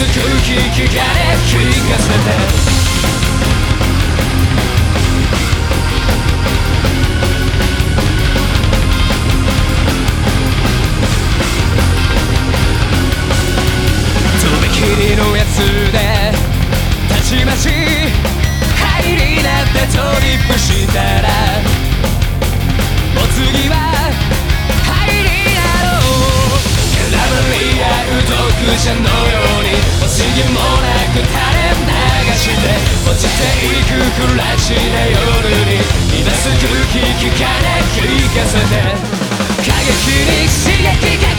す空気聞かれ聞かせてりのやつでたちまち入りなって。トリップしたした夜に今すぐ聞かね聞かせて過激に刺激が